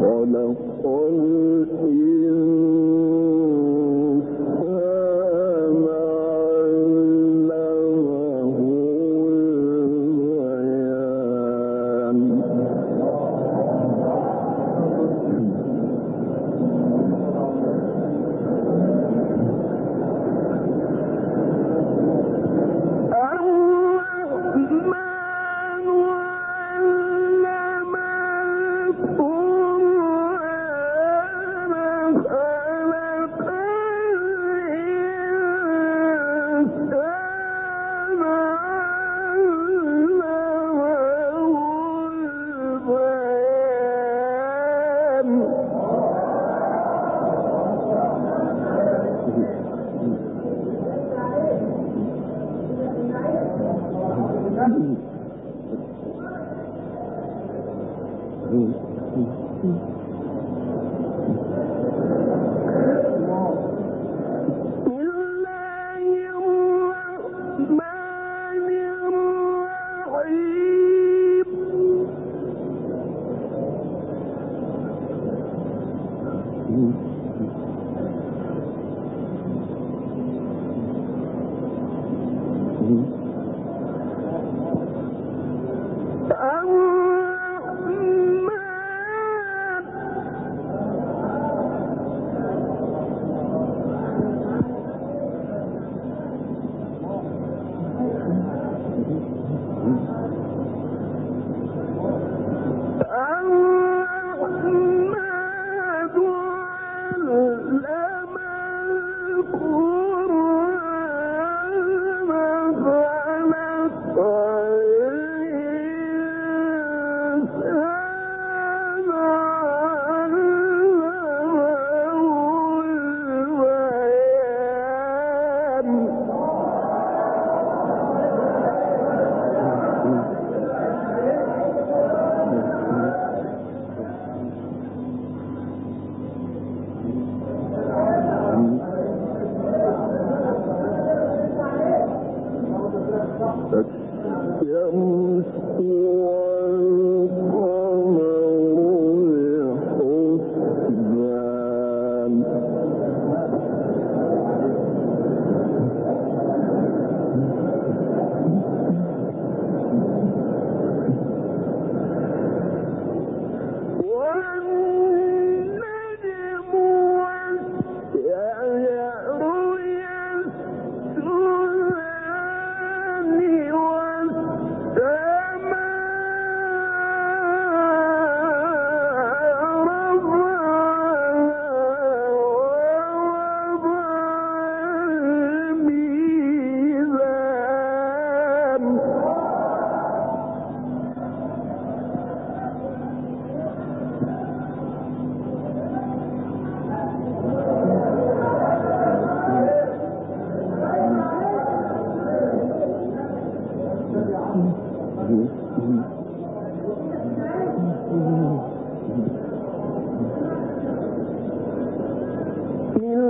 قل قل نہیں۔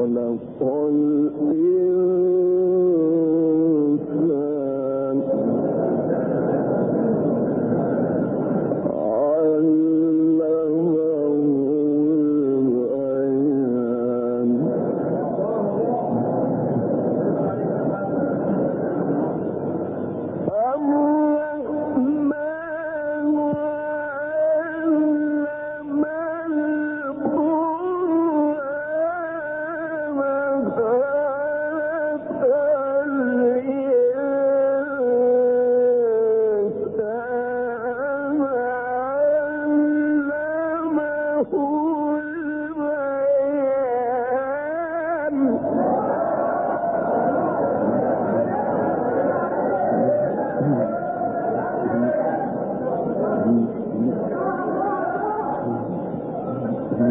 خلق الإنسان But,